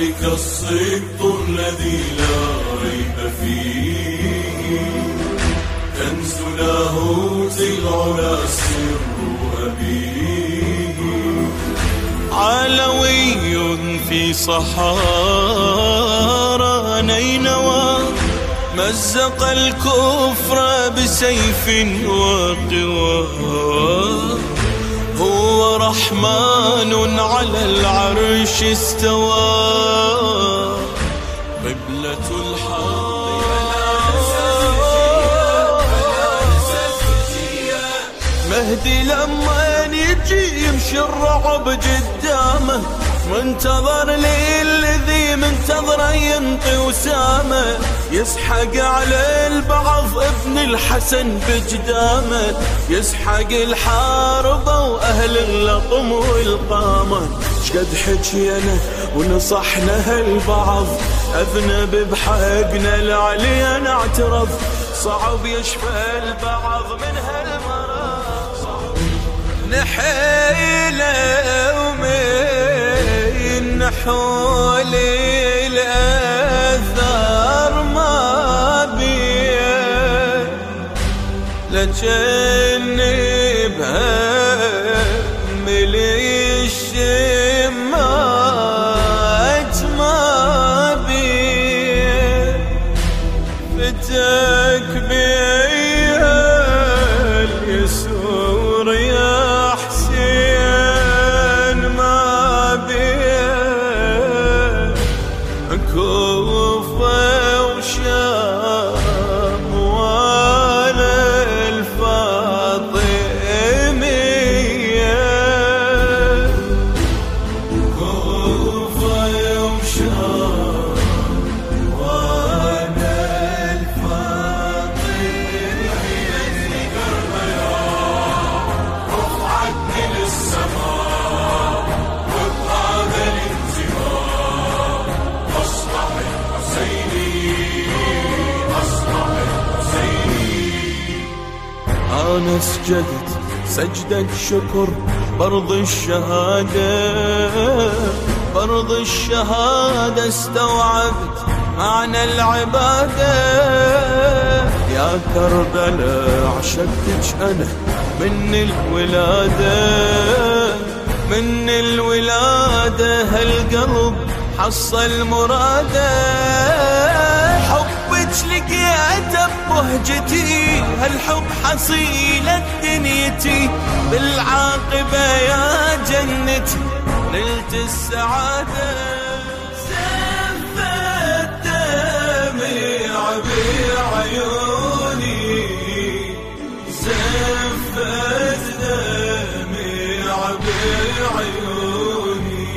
ذلك الصدق الذي لا ريب فيه. كنز لاهوت العلا سر أبيه. علوي في صحارى نينوى مزق الكفر بسيف وقوى. هو رحمن على العرش استوى. قبلة الحق مهدي لما يجي يمشي الرعب قدامه منتظر لي منتظره ينطي وسامه يسحق على البعض ابن الحسن بجدامه يسحق الحاربة وأهل اللطم والقامة. شقد حكينا ونصحنا هالبعض أذنب بحقنا العليا نعترف صعب يشفى البعض من هالمرض. نحيله نحول الأثار ما بيه لجني بهم الشمات ما أنا سجدت سجدة شكر برض الشهادة برض الشهادة استوعبت معنى العبادة يا كربلاء عشقتك أنا من الولادة. من الولادة هالقلب حصل مرادة. حبك لقيته ببهجتي هالحب حصيلة دنيتي بالعاقبة يا جنتي نلت السعادة. زفت دمع بعيوني زفت دمع بعيوني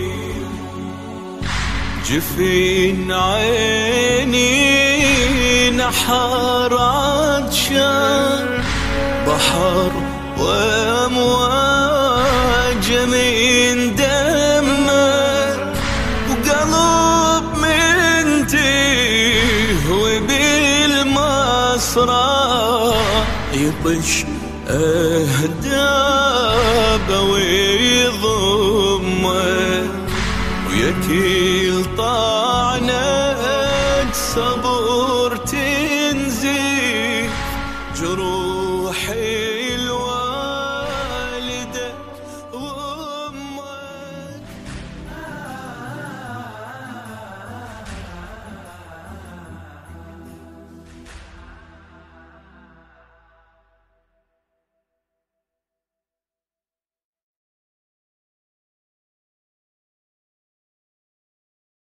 جفين عيني. نحر عطشان بحر وأمواج من دمك وقلب من تيه وبالمصرع يطش أهداب ويضمك ويكيل طعنك صبر جروحي.